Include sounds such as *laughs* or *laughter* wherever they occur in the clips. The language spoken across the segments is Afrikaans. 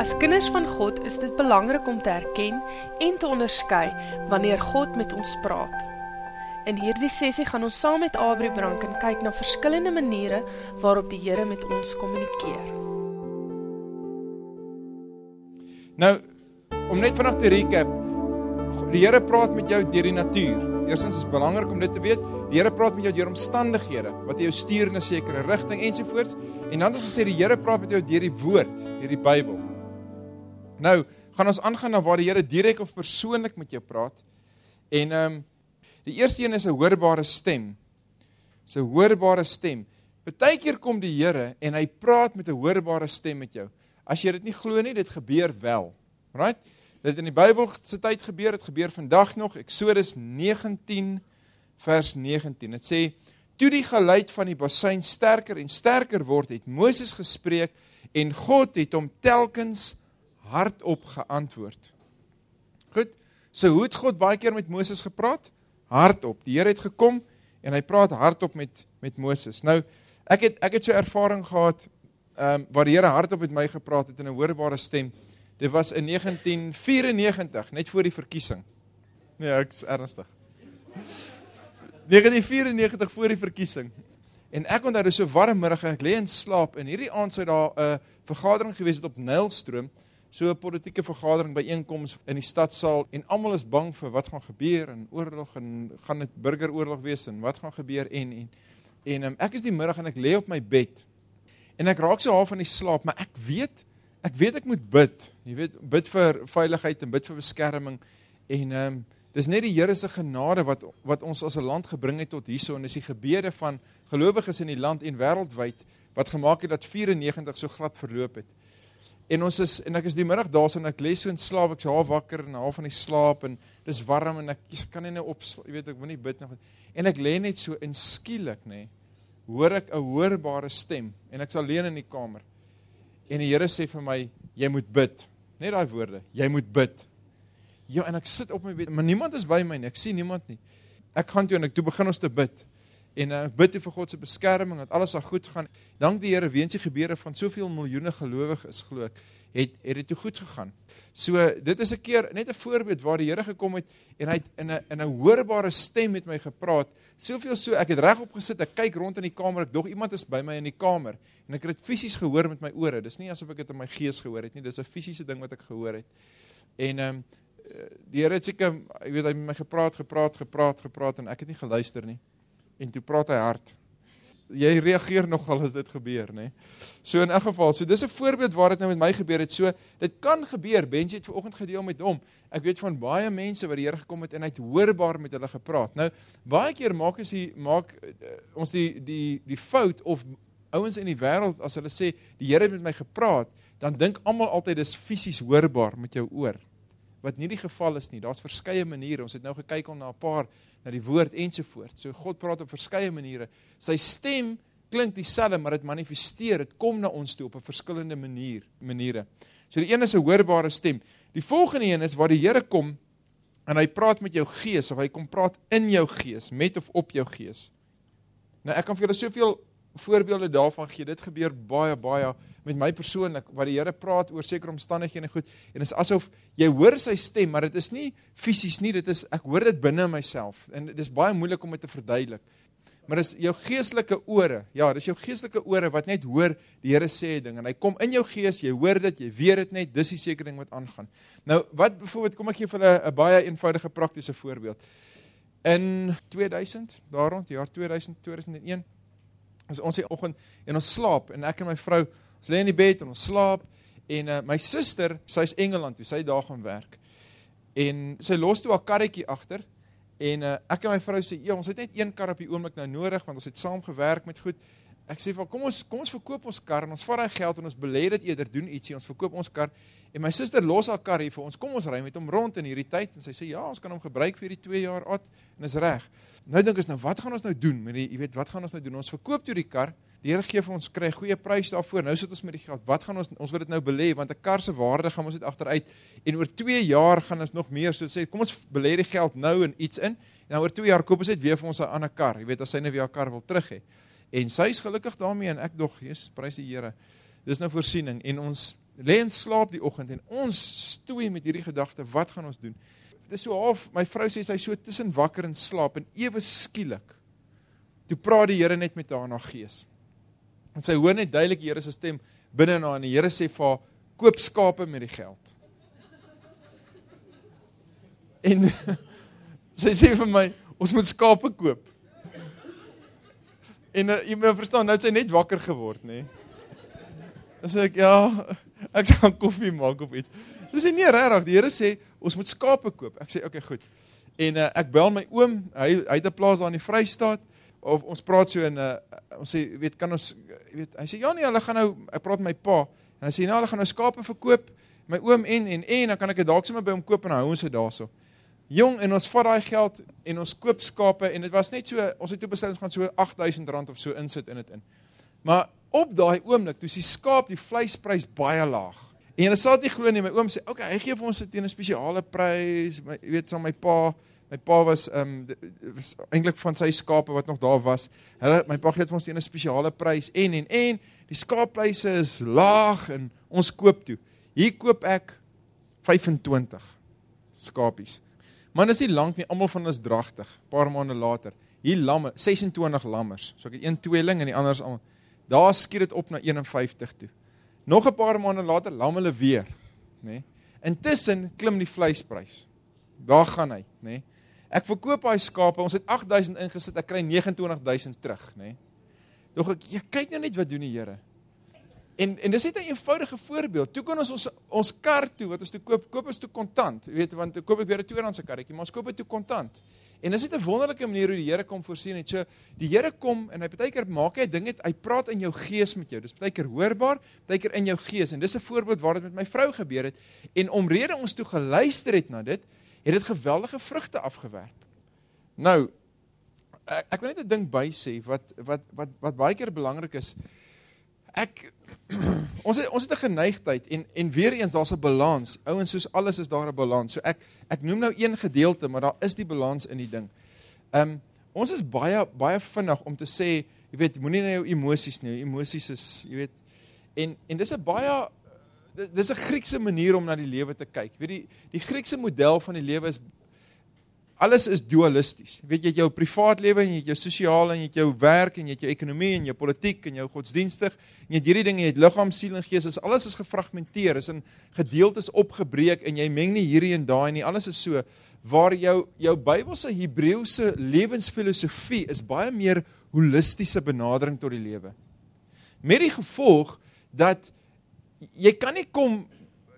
As kinders van God is dit belangrik om te herken en te onderskei wanneer God met ons praat. In hierdie sessie gaan ons saam met Abri Branken kyk na verskillende maniere waarop die Here met ons kommunikeer. Nou, om net vanaand te recap, die Here praat met jou deur die natuur. Eerstens is belangrik om dit te weet, die Here praat met jou deur omstandighede wat jou stuur in 'n sekere rigting ensovoorts. En dan het ons gesê die Here praat met jou deur die woord, deur die Bybel. Nou, gaan ons aangaan na waar die Here direk of persoonlik met jou praat. En ehm um, die eerste een is 'n hoorbare stem. 'n hoorbare stem. Partykeer kom die Here en hy praat met 'n hoorbare stem met jou. As jy dit nie glo nie, dit gebeur wel. Right? Dit in die Bybel se tyd gebeur, dit gebeur vandag nog. Eksodus 19 vers 19. Dit sê: "Toe die geluid van die basuin sterker en sterker word, het Moses gespreek en God het hom telkens hardop geantwoord. Goed. So hoe het God baie keer met Moses gepraat? Hardop. Die Here het gekom en hy praat hardop met met Moses. Nou, ek het ek het so ervaring gehad ehm um, waar die Here hardop met my gepraat het in 'n hoorbare stem. Dit was in 1994, net voor die verkiesing. Nee, ek is ernstig. 1994 voor die verkiesing. En ek onthou dis so warm middag en ek lê in slaap en hierdie aand sou daar 'n uh, vergadering gewees het op Nylstroom so 'n politieke vergadering by einkoms in die stadsaal en almal is bang vir wat gaan gebeur en oorlog en gaan dit burgeroorlog wees en wat gaan gebeur en en en um, ek is die middag en ek lê op my bed en ek raak so half van die slaap maar ek weet ek weet ek moet bid. Jy weet bid vir veiligheid en bid vir beskerming en um, dis net die Here se genade wat wat ons as 'n land gebring het tot hierso en dis die gebede van gelowiges in die land en wêreldwyd wat gemaak het dat 94 so glad verloop het En ons is en ek is die middag daar so en ek lê so in slaap, ek's half wakker en half van die slaap en dis warm en ek kan nie nou op jy weet ek moet nie bid nog. En ek lê net so en skielik nê hoor ek 'n hoorbare stem en ek's alleen in die kamer. En die Here sê vir my jy moet bid. Net daai woorde, jy moet bid. Ja, en ek sit op my bed, maar niemand is by my nie. Ek sien niemand nie. Ek gaan toe en ek toe begin ons te bid en ek uh, bid vir God se beskerming dat alles sal goed gaan. Dank die Here weens die gebeure van soveel miljoene gelowiges glo ek het het dit goed gegaan. So dit is 'n keer net 'n voorbeeld waar die Here gekom het en hy het in 'n in 'n hoorbare stem met my gepraat. Soveel so ek het reg opgesit, ek kyk rond in die kamer, ek dog iemand is by my in die kamer en ek het dit fisies gehoor met my ore. Dis nie asof ek dit in my gees gehoor het nie, dis 'n fisiese ding wat ek gehoor het. En ehm um, die Here het seker, ek weet hy het met my gepraat, gepraat, gepraat, gepraat en ek het nie geluister nie en toe praat hy hard. Jy reageer nogal as dit gebeur, nê? So in 'n geval, so dis 'n voorbeeld waar dit nou met my gebeur het. So dit kan gebeur. Benji het vanoggend gedeel met hom. Ek weet van baie mense wat die Here gekom het en hy het hoorbaar met hulle gepraat. Nou, baie keer maak as jy maak uh, ons die die die fout of ouens in die wêreld as hulle sê die Here het met my gepraat, dan dink almal altyd dis fisies hoorbaar met jou oor. Wat nie die geval is nie. Daar's verskeie maniere. Ons het nou gekyk om na 'n paar na die woord ensovoorts. So God praat op verskeie maniere. Sy stem klink dieselfde, maar dit manifesteer, dit kom na ons toe op 'n verskillende manier, maniere. So die een is 'n hoorbare stem. Die volgende een is waar die Here kom en hy praat met jou gees of hy kom praat in jou gees, met of op jou gees. Nou ek kan vir julle soveel voorbeelde daarvan gee. Dit gebeur baie baie met my persoonlik wat die Here praat oor sekere omstandighede en goed en dit is asof jy hoor sy stem, maar dit is nie fisies nie, dit is ek hoor dit binne myself en dit is baie moeilik om dit te verduidelik. Maar dis jou geestelike ore. Ja, dis jou geestelike ore wat net hoor die Here sê ding en hy kom in jou gees, jy hoor dit, jy weet dit net, dis die seker ding wat aangaan. Nou, wat byvoorbeeld kom ek gee vir 'n baie eenvoudige praktiese voorbeeld. In 2000, daar rond jaar 2000, 2001 is ons die oggend en ons slaap en ek en my vrou ons lê in die bed en ons slaap en uh, my suster sy's Engeland toe sy daar gaan werk. En sy los toe haar karretjie agter en uh, ek en my vrou sê ja ons het net een kar op die oomblik nou nodig want ons het saam gewerk met goed ek sê vir kom ons kom ons verkoop ons kar en ons vat daai geld en ons belê dit eerder doen ietsie ons verkoop ons kar en my suster los haar kar hier vir ons kom ons ry met hom rond in hierdie tyd en sy sê ja ons kan hom gebruik vir hierdie 2 jaar oud en is reg Nou dink ons nou, wat gaan ons nou doen met die jy weet, wat gaan ons nou doen? Ons verkoop toe die kar. Die Here gee vir ons kry goeie prys daarvoor. Nou sit ons met die geld. Wat gaan ons ons wil dit nou belê want 'n kar se waarde gaan ons net agteruit en oor 2 jaar gaan ons nog meer so sê kom ons belê die geld nou in iets in en dan oor 2 jaar koop ons net weer vir ons 'n ander kar. Jy weet as sy nou weer haar kar wil terug hê. En sy is gelukkig daarmee en ek dog, Jesus, prys die Here. Dis nou voorsiening en ons lê in slaap die oggend en ons stoei met hierdie gedagte, wat gaan ons doen? Dit is so half, my vrou sê sy so tussen wakker en slaap en ewe skielik toe praat die Here net met haar na gees. En sy hoor net duidelik die Here se stem binne in haar en die Here sê vir haar koop skape met die geld. En *laughs* sy sê vir my, ons moet skape koop. En uh, jy moet verstaan, nou het sy net wakker geword, nê. Nee. Dis ek ja, ek gaan koffie maak of iets. Sy sê nee, regtig, die Here sê ons moet skape koop. Ek sê okay, goed. En uh, ek bel my oom, hy hy het 'n plaas daar in die Vrystaat of ons praat so in 'n uh, ons sê weet kan ons weet hy sê ja nee, hulle gaan nou ek praat met my pa en hy sê nou hulle gaan nou skape verkoop, my oom en en en dan kan ek dit dalk sommer by hom koop en hou ons dit daarso. Jong en ons vat daai geld en ons koop skape en dit was net so ons het toe besluit ons gaan so R8000 of so insit in dit in. Maar op daai oomblik toe die skaap die vleisprys baie laag. En jy sal dit nie glo nie, my oom sê, "Oké, okay, hy gee vir ons dit teen 'n spesiale prys." My weet, saam my pa, my pa was ehm um, was eintlik van sy skape wat nog daar was. Hulle my pa gee vir ons teen 'n spesiale prys en en en die skaappryse is laag en ons koop toe. Hier koop ek 25 skapies. Man is nie lank nie, almal van is dragtig. Paar maande later, hier lamme, 26 lammers. So ek het een tweeling en die ander is al daar skiet dit op na 51 toe. Nog 'n paar maande later lam hulle weer, nê? Nee. Intussen klim die vleisprys. Daar gaan hy, nê? Nee. Ek verkoop daai skape, ons het 8000 ingesit, ek kry 29000 terug, nê? Nee. Dog ek, jy kyk nou net wat doen die Here. En en dis net 'n eenvoudige voorbeeld. Toe kan ons ons ons kar toe wat ons toe koop, koop ons toe kontant. Jy weet want koop ek weer 'n tweedehandse karretjie, maar ons koop dit toe kontant. En dis net 'n wonderlike manier hoe die Here kom voorsien het. So die Here kom en hy partykeer maak hy ding net hy praat in jou gees met jou. Dis partykeer hoorbaar, partykeer in jou gees. En dis 'n voorbeeld waar dit met my vrou gebeur het en omrede ons toe geluister het na dit, het dit geweldige vrugte afgewerp. Nou ek, ek wil net 'n ding by sê wat wat wat wat baie keer belangrik is ek *clears throat* ons het ons het 'n geneigtheid en en weer eens daar's 'n balans. Ouens soos alles is daar 'n balans. So ek ek noem nou een gedeelte, maar daar is die balans in die ding. Ehm um, ons is baie baie vinnig om te sê, jy weet, moenie na jou emosies nie. Emosies is, jy weet, en en dis 'n baie dis 'n Griekse manier om na die lewe te kyk. Weet die die Griekse model van die lewe is alles is dualisties. Jy weet jy het jou privaat lewe en jy het jou sosiale en jy het jou werk en jy het jou ekonomie en jou politiek en jou godsdienstig en jy het hierdie dinge, jy het liggaam, siel en gees. Alles is gefragmenteer, is in gedeeltes opgebreek en jy meng nie hierdie en daai nie. Alles is so waar jou jou Bybelse Hebreëse lewensfilosofie is baie meer holistiese benadering tot die lewe. Met die gevolg dat jy kan nie kom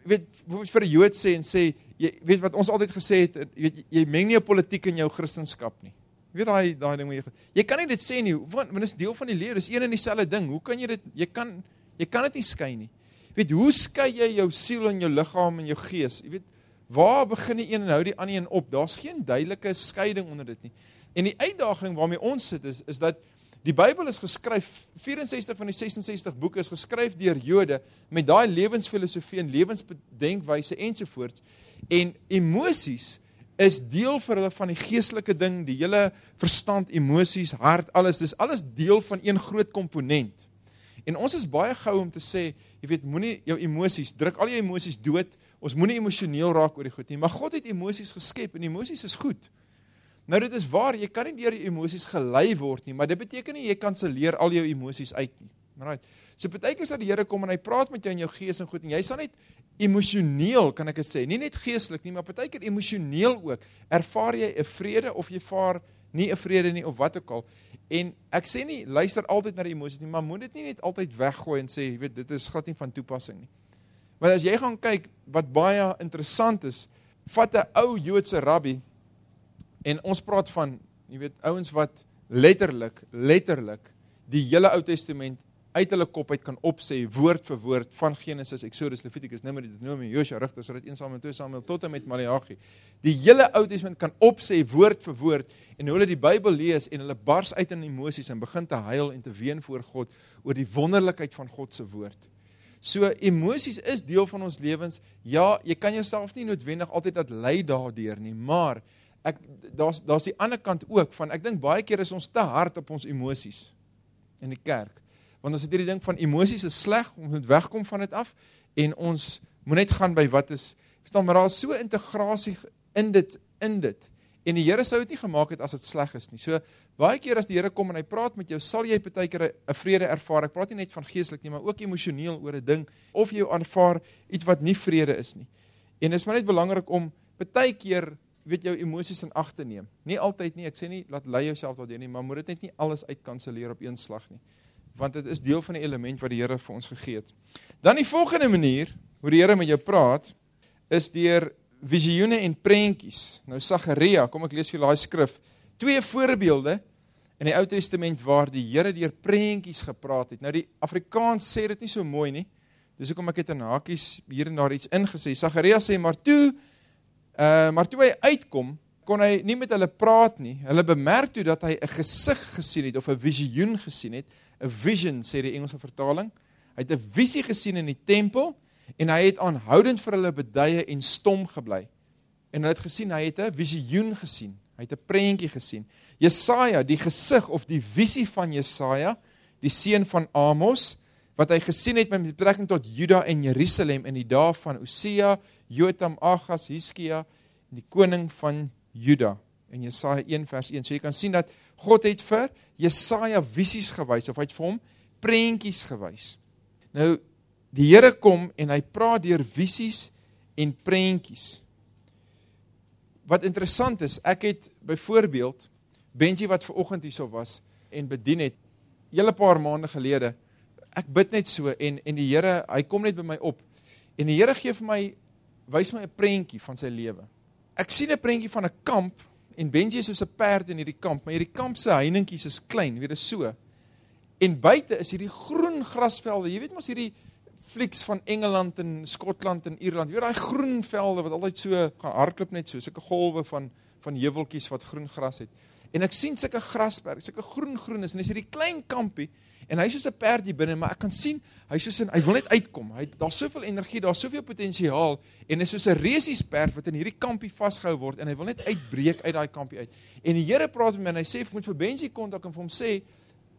weet vir 'n Jood sê en sê jy weet wat ons altyd gesê het, jy weet jy meng nie politiek in jou kristendom nie. Jy weet daai daai ding wat jy jy kan nie dit sê nie, want dit is deel van die leer, dis een en dieselfde ding. Hoe kan jy dit jy kan jy kan dit nie skei nie. Jy weet hoe skei jy jou siel en jou liggaam en jou gees? Jy weet waar begin die een en hou die ander een op? Daar's geen duidelike skeiding onder dit nie. En die uitdaging waarmee ons sit is is dat Die Bybel is geskryf 64 van die 66 boeke is geskryf deur Jode met daai lewensfilosofie en lewensbedenkwyse ensovoorts en emosies is deel vir hulle van die geestelike ding, die hele verstand, emosies, hart, alles, dis alles deel van een groot komponent. En ons is baie gou om te sê, jy weet, moenie jou emosies, druk al jou emosies dood. Ons moenie emosioneel raak oor die goed nie, maar God het emosies geskep en emosies is goed. Nou dit is waar, jy kan nie deur jou emosies gelei word nie, maar dit beteken nie jy kanselleer al jou emosies uit nie. Right. So partykeer sal die Here kom en hy praat met jou in jou gees en goed en jy sal net emosioneel, kan ek dit sê, nie net geestelik nie, maar partykeer emosioneel ook, ervaar jy 'n vrede of jy vaar nie 'n vrede nie of wat ook al. En ek sê nie luister altyd na die emosies nie, maar moet dit nie net altyd weggooi en sê, jy weet, dit is glad nie van toepassing nie. Want as jy gaan kyk wat baie interessant is, vat 'n ou Joodse rabbi En ons praat van, jy weet, ouens wat letterlik, letterlik die hele Ou Testament uit hulle kop uit kan opsê woord vir woord van Genesis, Exodus, Levitikus, Numeri, Deuteronomy, Josua, Rigters, Rut 1 Samuel, 2 Samuel tot en met Maleagi. Die hele Ou Testament kan opsê woord vir woord en hulle die Bybel lees en hulle bars uit in emosies en begin te huil en te ween voor God oor die wonderlikheid van God se woord. So emosies is deel van ons lewens. Ja, jy kan jouself nie noodwendig altyd laat lei daardeur nie, maar ek daar's daar's die ander kant ook van ek dink baie keer is ons te hard op ons emosies in die kerk. Want ons het hierdie ding van emosies is sleg, ons moet wegkom van dit af en ons moet net gaan by wat is verstaan maar daar is so integrasie in dit in dit en die Here sou dit nie gemaak het as dit sleg is nie. So baie keer as die Here kom en hy praat met jou, sal jy baie keer 'n vrede ervaar. Ek praat nie net van geestelik nie, maar ook emosioneel oor 'n ding of jy aanvaar iets wat nie vrede is nie. En dit is maar net belangrik om baie keer weet jou emosies in ag te neem. Nie altyd nie, ek sê nie laat lei jouself daardeur nie, maar moet dit net nie alles uitkanselleer op een slag nie. Want dit is deel van die element wat die Here vir ons gegee het. Dan die volgende manier hoe die Here met jou praat is deur visioene en prentjies. Nou Sagaria, kom ek lees vir daai skrif. Twee voorbeelde in die Ou Testament waar die Here deur prentjies gepraat het. Nou die Afrikaans sê dit nie so mooi nie. Dis hoekom ek het in hakies hier en daar iets ingesê. Sagaria sê maar toe uh maar toe hy uitkom, kon hy nie met hulle praat nie. Hulle bemerk toe dat hy 'n gesig gesien het of 'n visioen gesien het. 'n Vision sê die Engelse vertaling. Hy het 'n visie gesien in die tempel en hy het aanhoudend vir hulle beduie en stom gebly. En hulle het gesien hy het 'n visioen gesien. Hy het 'n prentjie gesien. Jesaja, die gesig of die visie van Jesaja, die seun van Amos, wat hy gesien het met betrekking tot Juda en Jerusalem in die dae van Osia, Jotam, Agas, Hiskia en die koning van Juda in Jesaja 1 vers 1. So jy kan sien dat God het vir Jesaja visies gewys of hy het vir hom prentjies gewys. Nou die Here kom en hy praat deur visies en prentjies. Wat interessant is, ek het byvoorbeeld Benji wat ver oggend hierso was en bedien het hele paar maande gelede. Ek bid net so en en die Here, hy kom net by my op. En die Here gee vir my wys my 'n prentjie van sy lewe. Ek sien 'n prentjie van 'n kamp en Benji is soos 'n perd in hierdie kamp, maar hierdie kamp se heiningkies is klein, weet jy so. En buite is hierdie groen grasvelde. Jy weet mos hierdie flieks van Engeland en Skotland en Ierland. Jy weet daai groen velde wat altyd so gaan hardloop net so, sulke golwe van van heuweltjies wat groen gras het. En ek sien sulke grasperke, sulke groen groen is en dis hierdie klein kampie en hy's soos 'n perd hier binne, maar ek kan sien hy's soos 'n hy wil net uitkom. Hy daar's soveel energie, daar's soveel potensiaal en hy's soos 'n resies perd wat in hierdie kampie vasgehou word en hy wil net uitbreek uit daai kampie uit. En die Here praat met my en hy sê ek moet vir Benji kontak en vir hom sê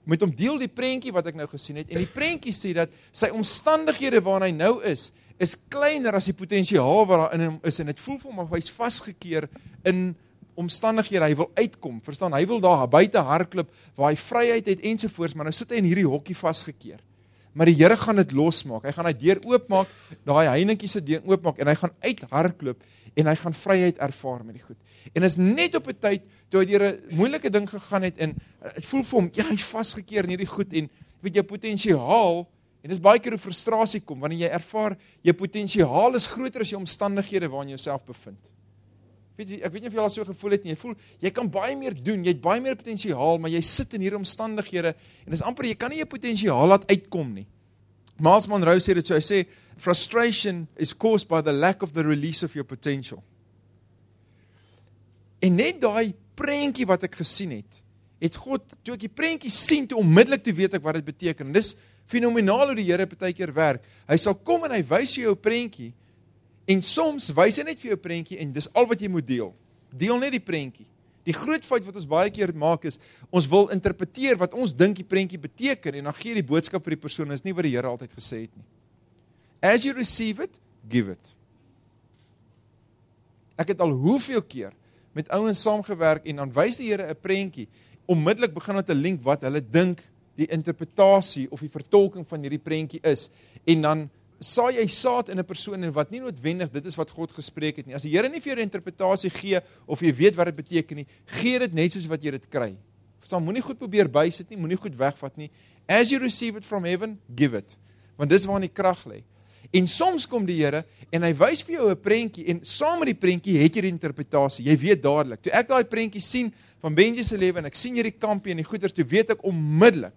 met hom deel die prentjie wat ek nou gesien het en die prentjie sê dat sy omstandighede waarin hy nou is is kleiner as die potensiaal wat daar in hom is en dit voel vir hom of hy's vasgekeer in omstandighede hy wil uitkom verstaan hy wil daar buite hardloop waar hy vryheid het ensovoorts maar nou sit hy in hierdie hokkie vasgekeer maar die Here gaan dit losmaak hy gaan hy deur oopmaak daai heinetjie se deur oopmaak en hy gaan uithardloop en hy gaan vryheid ervaar met die goed. En is net op 'n tyd toe hy deur 'n moeilike ding gegaan het en dit voel vir hom, ja, hy's vasgekeer in hierdie goed en weet jou potensiaal en dis baie keer hoe frustrasie kom wanneer jy ervaar jou potensiaal is groter as jou omstandighede waarin jy jouself bevind. Weet jy, ek weet nie of jy al so gevoel het nie. Jy voel jy kan baie meer doen, jy het baie meer potensiaal, maar jy sit in hierdie omstandighede en dis amper jy kan nie jou potensiaal laat uitkom nie. Miles Monroe sê dit so, hy sê frustration is caused by the lack of the release of your potential. En net daai prentjie wat ek gesien het, het God toe ek die prentjie sien toe onmiddellik toe weet ek wat dit beteken. En dis fenomenaal hoe die Here baie keer werk. Hy sal kom en hy wys jou 'n prentjie en soms wys hy net vir jou 'n prentjie en dis al wat jy moet deel. Deel net die prentjie. Die groot fout wat ons baie keer maak is ons wil interpreteer wat ons dink die prentjie beteken en dan gee die boodskap vir die persoon is nie wat die Here altyd gesê het nie. As you receive it, give it. Ek het al hoeveel keer met ouens saamgewerk en dan wys die Here 'n prentjie, onmiddellik begin hulle te link wat hulle dink die interpretasie of die vertolking van hierdie prentjie is en dan saai jy saad in 'n persoon en wat nie noodwendig dit is wat God gespreek het nie. As die Here nie vir jou 'n interpretasie gee of jy weet wat dit beteken nie, gee dit net soos wat jy dit kry. Verstaan, moenie goed probeer bysit nie, moenie goed wegvat nie. As you receive it from heaven, give it. Want dis waar die krag lê. En soms kom die Here en hy wys vir jou 'n prentjie en saam met die prentjie het jy die interpretasie. Jy weet dadelik. Toe ek daai prentjie sien van Benji se lewe en ek sien hierdie kampie en die goeders, toe weet ek onmiddellik.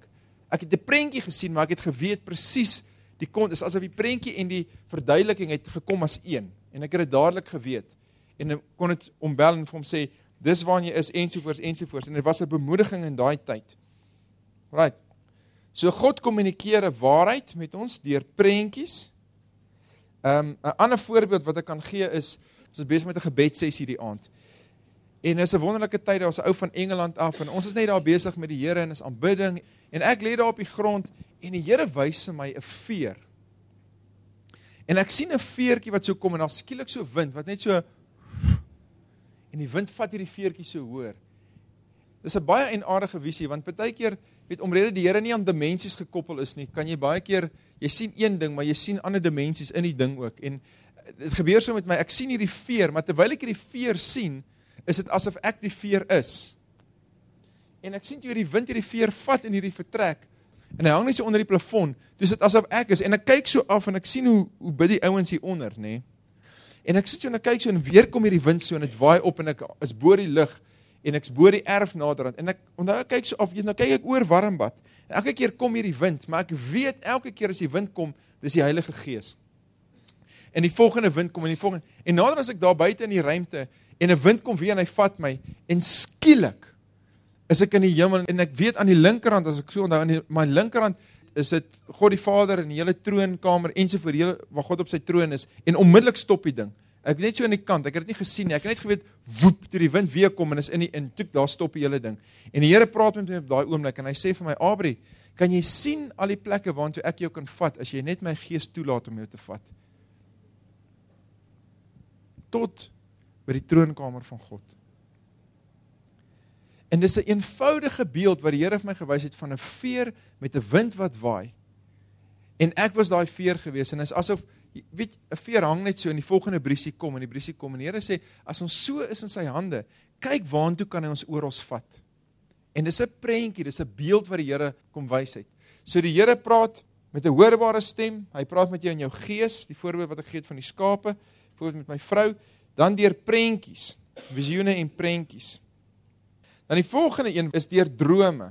Ek het 'n prentjie gesien, maar ek het geweet presies die kont is asof die prentjie en die verduideliking het gekom as een en ek het dit dadelik geweet en kon dit ombel en vir hom sê dis waar jy is ensovoorts ensovoorts en dit was 'n bemoediging in daai tyd. Right. So God kommunikeer 'n waarheid met ons deur prentjies Ehm um, 'n ander voorbeeld wat ek kan gee is ons is besig met 'n gebedsessie die aand. En is 'n wonderlike tyd daar, ons ou van Engeland af en ons is net daar besig met die Here en is aanbidding en ek lê daar op die grond en die Here wys my 'n veer. En ek sien 'n veertjie wat so kom en daar skielik so wind wat net so en die wind vat hierdie veertjie so hoër. Dis 'n baie eienaardige visie want baie keer weet omrede die Here nie aan dimensies gekoppel is nie, kan jy baie keer jy sien een ding, maar jy sien ander dimensies in die ding ook. En dit gebeur so met my. Ek sien hierdie veer, maar terwyl ek hierdie veer sien, is dit asof ek die veer is. En ek sien toe hierdie wind hierdie veer vat in hierdie vertrek en hy hang net so onder die plafon. Dis dit asof ek is en ek kyk so af en ek sien hoe hoe bid die ouens hier onder, nê? Nee? En ek sit so en ek kyk so en weer kom hierdie wind so en dit waai op en ek is bo die lug en ek's bo die erf naderhand en ek onthou ek kyk so af, nou kyk ek oor Warmbad. Elke keer kom hierdie wind, maar ek weet elke keer as die wind kom, dis die Heilige Gees. En die volgende wind kom en die volgende en nader as ek daar buite in die ruimte en 'n wind kom weer en hy vat my en skielik is ek in die hemel en ek weet aan die linkerhand as ek so onthou aan die, my linkerhand is dit God die Vader in die hele troonkamer en so vir hele waar God op sy troon is en onmiddellik stop die ding. Ek net so aan die kant, ek het dit nie gesien nie. Ek het net geweet woep toe die wind weer kom en is in die in toe daar stop die hele ding. En die Here praat met my op daai oomblik en hy sê vir my Abri, kan jy sien al die plekke waartoe ek jou kan vat as jy net my gees toelaat om jou te vat? Tot by die troonkamer van God. En dis 'n een eenvoudige beeld wat die Here vir my gewys het van 'n veer met 'n wind wat waai. En ek was daai veer gewees en is asof weet 'n veer hang net so en die volgende briesie kom en die briesie kom en die Here sê as ons so is in sy hande, kyk waantoe kan hy ons oor ons vat. En dis 'n prentjie, dis 'n beeld wat die Here kom wys het. So die Here praat met 'n hoorbare stem. Hy praat met jou in jou gees, die voorbeeld wat ek gee het van die skape, voorbeeld met my vrou, dan deur prentjies, visioene en prentjies. Dan die volgende een is deur drome.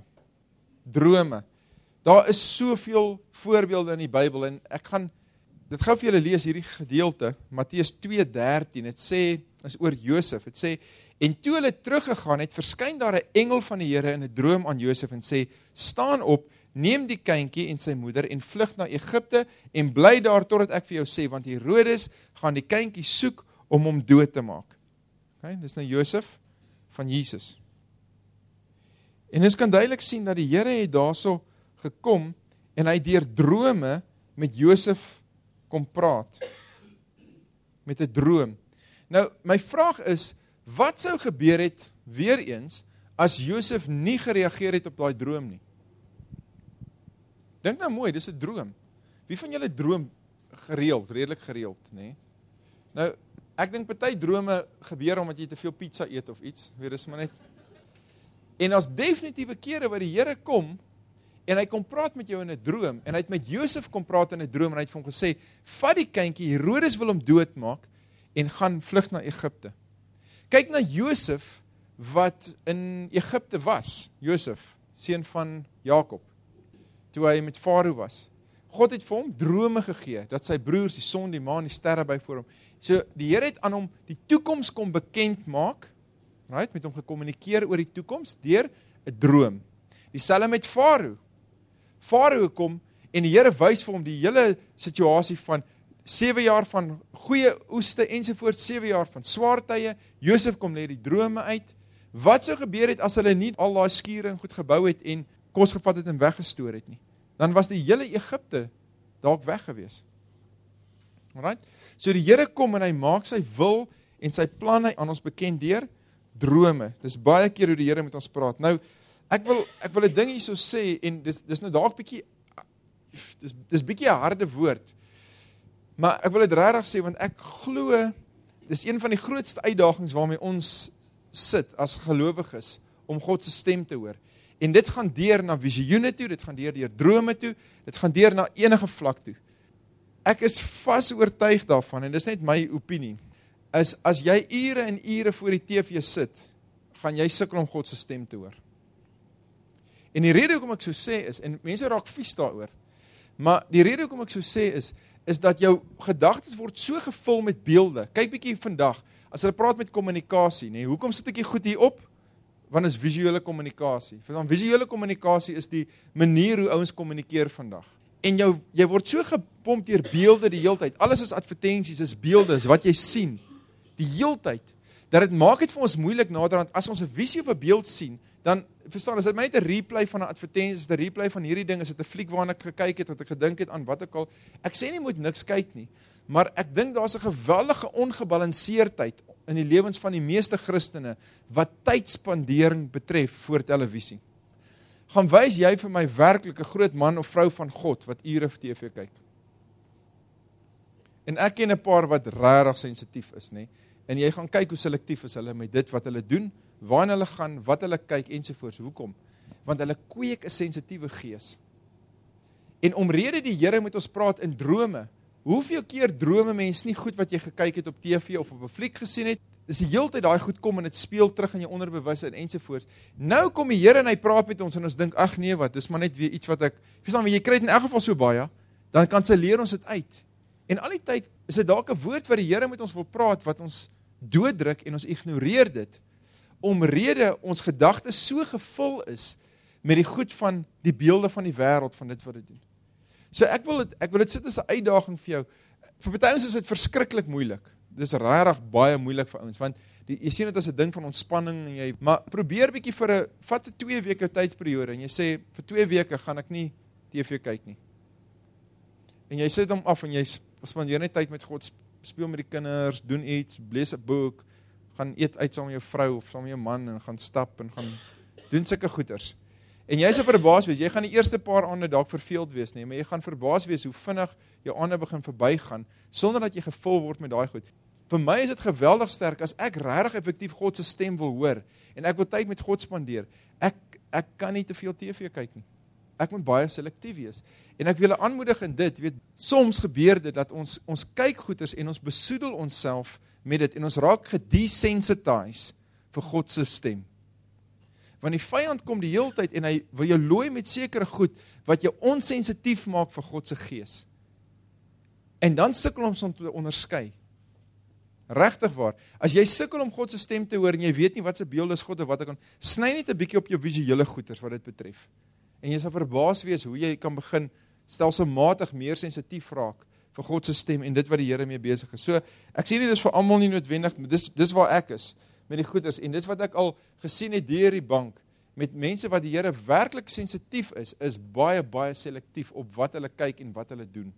Drome. Daar is soveel voorbeelde in die Bybel en ek gaan dit gou vir julle lees hierdie gedeelte Matteus 2:13. Dit sê is oor Josef. Dit sê en toe hulle teruggegaan het, verskyn daar 'n engel van die Here in 'n droom aan Josef en sê: "Staan op, neem die kindjie en sy moeder en vlug na Egipte en bly daar totdat ek vir jou sê want Herodes gaan die kindjie soek om hom dood te maak." OK, dis nou Josef van Jesus. En ons kan duidelik sien dat die Here het daarso gekom en hy deur drome met Josef kom praat. Met 'n droom. Nou, my vraag is, wat sou gebeur het weer eens as Josef nie gereageer het op daai droom nie? Dink nou mooi, dis 'n droom. Wie van julle droom gereeld, redelik gereeld, nê? Nee? Nou, ek dink party drome gebeur omdat jy te veel pizza eet of iets. Weer is maar net En as definitiewe kere wat die Here kom en hy kom praat met jou in 'n droom en hy het met Josef kom praat in 'n droom en hy het vir hom gesê: "Vat die kindjie, Herodes wil hom doodmaak en gaan vlug na Egipte." Kyk na Josef wat in Egipte was. Josef, seun van Jakob. Toe hy met Farao was. God het vir hom drome gegee dat sy broers, die son, die maan, die sterre by voor hom. So die Here het aan hom die toekoms kom bekend maak right, met hom gekommunikeer oor die toekoms deur 'n droom. Dieselfde met Farao. Farao kom en die Here wys vir hom die hele situasie van 7 jaar van goeie oeste ensovoorts 7 jaar van swaar tye. Josef kom lê die drome uit. Wat sou gebeur het as hulle nie al daai skure en goed gebou het en kos gevat het en weggestoor het nie? Dan was die hele Egipte dalk weg gewees. Alraai. So die Here kom en hy maak sy wil en sy planne aan ons bekend deur drome. Dis baie keer hoe die Here met ons praat. Nou, ek wil ek wil 'n ding hierso sê en dis dis nou dalk bietjie dis dis bietjie 'n harde woord. Maar ek wil dit regtig sê want ek glo dis een van die grootste uitdagings waarmee ons sit as gelowiges om God se stem te hoor. En dit gaan deur na visioene toe, dit gaan deur deur drome toe, dit gaan deur na enige vlak toe. Ek is vas oortuig daarvan en dis net my opinie is as jy ure en ure voor die TV sit, gaan jy sukkel om God se stem te hoor. En die rede hoekom ek so sê is en mense raak vies daaroor. Maar die rede hoekom ek so sê is is dat jou gedagtes word so gevul met beelde. Kyk bietjie vandag, as hulle praat met kommunikasie, nê, nee, hoekom sit ek hier goed hier op? Want is visuele kommunikasie. Want visuele kommunikasie is die manier hoe ouens kommunikeer vandag. En jou jy word so gepomp deur beelde die heeltyd. Alles is advertensies, is beelde, is wat jy sien die heeltyd dat dit maak dit vir ons moeilik naderhand as ons 'n visie of 'n beeld sien, dan verstaan as dit my net 'n replay van 'n advertensie is, 'n replay van hierdie ding, is dit 'n fliek waarna ek gekyk het wat ek gedink het aan wat ek al ek sê nie moet niks kyk nie, Maar ek dink daar's 'n geweldige ongebalanseerdheid in die lewens van die meeste Christene wat tydspandering betref voor televisie. Gaan wys jy vir my werklik 'n groot man of vrou van God wat ure vir TV kyk? En ek ken 'n paar wat regtig sensitief is, nê? En jy gaan kyk hoe selektief is hulle met dit wat hulle doen, waarna hulle gaan, wat hulle kyk ensovoorts. Hoekom? Want hulle kweek 'n sensitiewe gees. En omrede die Here met ons praat in drome, Hoeveel keer drome mens nie goed wat jy gekyk het op TV of op 'n fliek gesien het? Dis die hele tyd daai goed kom en dit speel terug in jou onderbewussyn ensovoorts. Nou kom die Here en hy praat met ons en ons dink ag nee wat, dis maar net weer iets wat ek verstaan, jy kry in elk geval so baie, dan kan se leer ons dit uit. En al die tyd is dit dalk 'n woord wat die Here met ons wil praat wat ons dooddruk en ons ignoreer dit omrede ons gedagtes so gevul is met die goed van die beelde van die wêreld van dit wat dit doen. So ek wil dit ek wil dit sit as 'n uitdaging vir jou. Vir party ons is dit verskriklik moeilik. Dis regtig baie moeilik vir ouens want die, jy sien dit as 'n ding van ontspanning en jy maar probeer bietjie vir 'n vat 'n 2 weke tydsperiode en jy sê vir 2 weke gaan ek nie TV kyk nie. En jy sit hom af en jy spandeer net tyd met God, speel met die kinders, doen iets, lees 'n boek, gaan eet uit saam met jou vrou of saam met jou man en gaan stap en gaan doen sulke goeders. En jy sal verbaas wees, jy gaan die eerste paar aande dalk verveeld wees nie, maar jy gaan verbaas wees hoe vinnig jou aande begin verbygaan sonder dat jy gevul word met daai goed. Vir my is dit geweldig sterk as ek regtig effektief God se stem wil hoor en ek wil tyd met God spandeer. Ek ek kan nie te veel TV kyk nie. Ek moet baie selektief wees. En ek wil julle aanmoedig in dit, weet, soms gebeur dit dat ons ons kyk goeters en ons besoedel onsself met dit en ons raak gedesensitized vir God se stem want die vyand kom die hele tyd en hy wil jou looi met sekere goed wat jou onsensitief maak vir God se gees. En dan sukkel ons om te onderskei. Regtig waar. As jy sukkel om God se stem te hoor en jy weet nie wat se beeld is God of wat ek kan sny net 'n bietjie op jou visuele goeters wat dit betref. En jy sal verbaas wees hoe jy kan begin stelselmatig meer sensitief raak vir God se stem en dit wat die Here mee besig is. So ek sê nie dis vir almal nie noodwendig, maar dis dis waar ek is met die goeders en dis wat ek al gesien het deur die bank met mense wat die Here werklik sensitief is, is baie baie selektief op wat hulle kyk en wat hulle doen.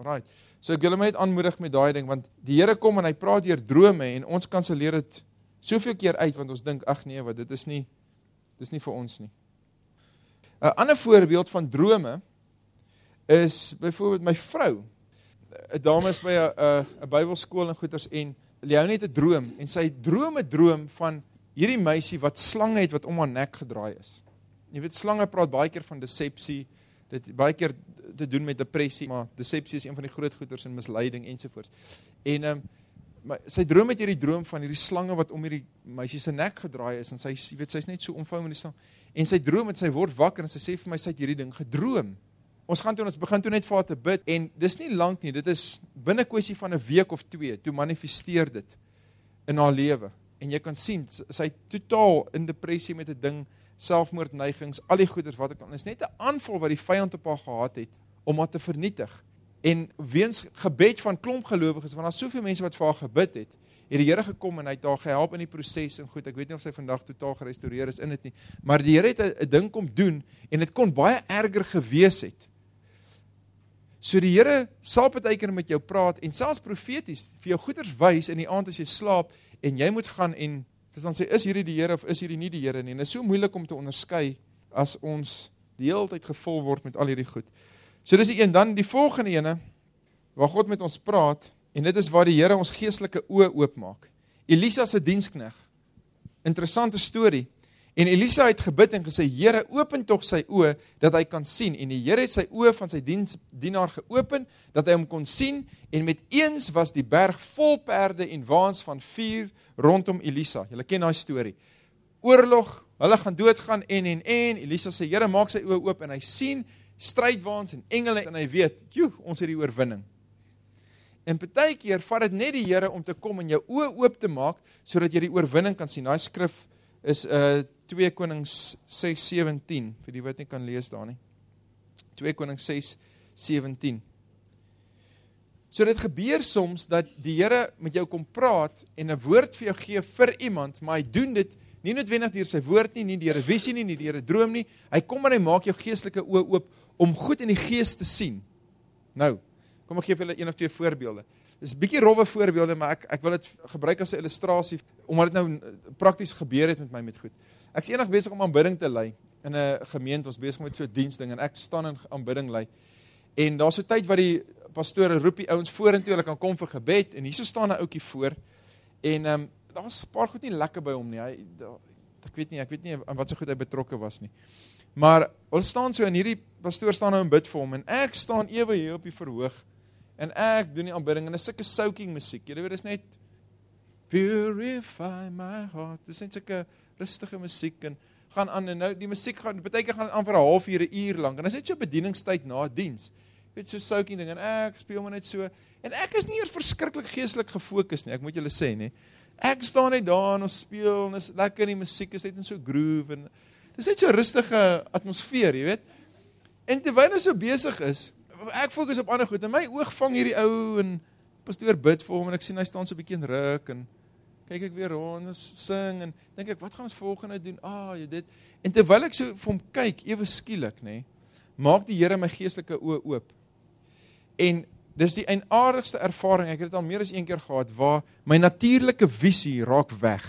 Alraai. So ek wil hom net aanmoedig met daai ding want die Here kom en hy praat deur drome en ons kanselleer dit soveel keer uit want ons dink ag nee, wat dit is nie dis nie vir ons nie. 'n Ander voorbeeld van drome is byvoorbeeld my vrou. 'n Dame is by 'n 'n Bybelskool en goeters en Leonie het 'n droom en sy droom 'n droom van hierdie meisie wat slange het wat om haar nek gedraai is. Jy weet slange praat baie keer van desepsie, dit baie keer te doen met depressie, maar desepsie is een van die groot goeters in misleiding ensovoorts. En ehm um, maar sy droom het hierdie droom van hierdie slange wat om hierdie meisie se nek gedraai is en sy weet sy's net so omvou met die slang. En sy droom het sy word wakker en sy sê vir my sy het hierdie ding gedroom. Ons gaan toe ons begin toe net vir haar te bid en dis nie lank nie, dit is binne kwessie van 'n week of 2 toe manifesteer dit in haar lewe. En jy kan sien sy totaal in depressie met 'n ding, selfmoordneigings, al die goeders wat ek aan is net 'n aanval wat die vyand op haar gehad het om haar te vernietig. En weens gebed van klomp gelowiges, want daar's soveel mense wat vir haar gebid het, het die Here gekom en hy het haar gehelp in die proses en goed, ek weet nie of sy vandag totaal gerestoreer is in dit nie, maar die Here het 'n ding kom doen en dit kon baie erger gewees het. So die Here sal partykeer met jou praat en selfs profeties vir jou goeders wys in die aand as jy slaap en jy moet gaan en verstaan sê is hierdie die Here of is hierdie nie die Here nie. En dit is so moeilik om te onderskei as ons die hele tyd gevul word met al hierdie goed. So dis die een dan die volgende ene waar God met ons praat en dit is waar die Here ons geestelike oë oopmaak. Elisa se dienskneg. Interessante storie. En Elisa het gebid en gesê: "Here, open tog sy oë dat hy kan sien." En die Here het sy oë van sy diens dienaar geopen dat hy hom kon sien en met eens was die berg vol perde en waans van vuur rondom Elisa. Julle ken daai storie. Oorlog, hulle gaan doodgaan en en en Elisa sê: "Here, maak sy oë oop" en hy sien strydwaans en engele en hy weet, "Joe, ons het die oorwinning." En baie keer vat dit net die Here om te kom en jou oë oop te maak sodat jy die oorwinning kan sien. Daai skrif is uh 2 Konings 6:17 vir die wat nie kan lees daar nie. 2 Konings 6:17. So dit gebeur soms dat die Here met jou kom praat en 'n woord vir jou gee vir iemand, maar hy doen dit nie noodwendig deur sy woord nie, nie deur 'n visie nie, nie deur 'n droom nie. Hy kom en hy maak jou geestelike oë oop om goed in die gees te sien. Nou, Kom ek gee vir julle een of twee voorbeelde. Dis bietjie rowwe voorbeelde, maar ek ek wil dit gebruik as 'n illustrasie omdat dit nou prakties gebeur het met my met goed. Ek's eendag besig om aanbidding te lei in 'n gemeente, ons besig met so 'n diensding en ek staan in aanbidding lei. En daar's so tyd wat die pastore roep die ouens vorentoe, hulle kan kom vir gebed en hierso staan 'n ouetjie voor. En ehm um, daar's 'n paar goed nie lekker by hom nie. Hy daar, ek weet nie, ek weet nie aan wat so goed hy betrokke was nie. Maar ons staan so en hierdie pastoor staan nou en bid vir hom en ek staan ewe hier op die verhoog en ek doen die aanbidding en 'n sulke soaking musiek. Jy weet, dit is net purify my heart. Dit is net sulke rustige musiek en gaan aan en nou die musiek gaan baie keer gaan aan vir 'n halfuur, 'n uur lank en dit is net so bedieningstyd na diens weet so soaking ding en ek speel maar net so. En ek is nie eers verskriklik geestelik gefokus nie ek moet julle sê nê ek staan net daar en ons speel en is lekker die musiek is net in so groove en dis net so rustige atmosfeer jy weet. En terwyl ons so besig is ek fokus op ander goed en my oog vang hierdie ou en pastoor bid vir hom en ek sien hy staan so 'n bietjie in ruk en kyk ek weer rond en sing en dink ek wat gaan ons volgende doen ah jy dit en terwyl ek so vir hom kyk ewe skielik nê maak die Here my geestelike oë oop En dis die eienaardigste ervaring, ek het dit al meer as een keer gehad waar my natuurlike visie raak weg.